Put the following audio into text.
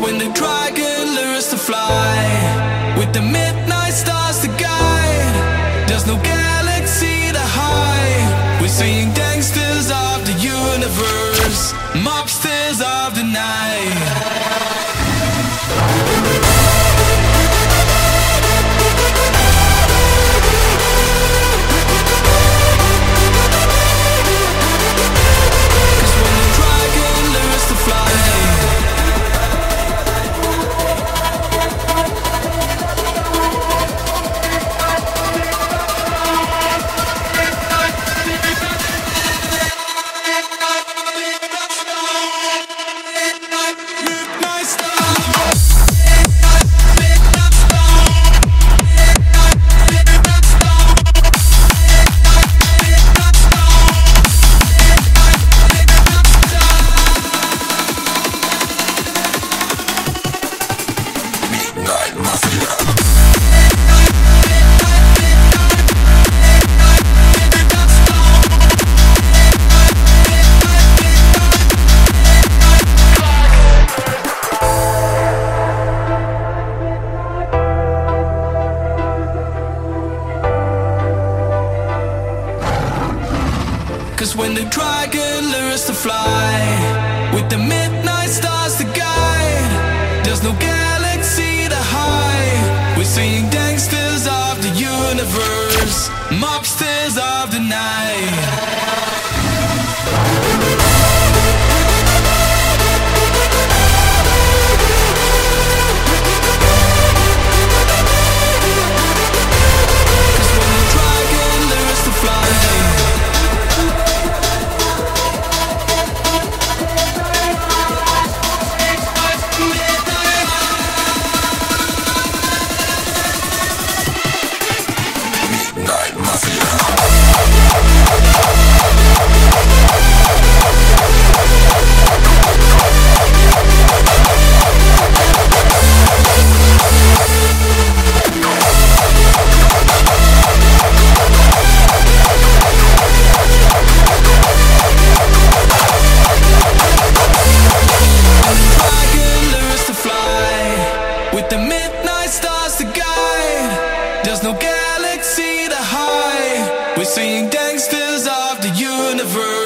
When the dragon lures to fly, with the midnight stars to guide, there's no galaxy to hide. We're seeing gangsters of the universe, mobsters of the night. Cause when the dragon learns to fly, with the midnight stars to guide, there's no galaxy to hide. We're seeing gangsters of the universe, mobsters of the night. We're seeing gangsters of the universe.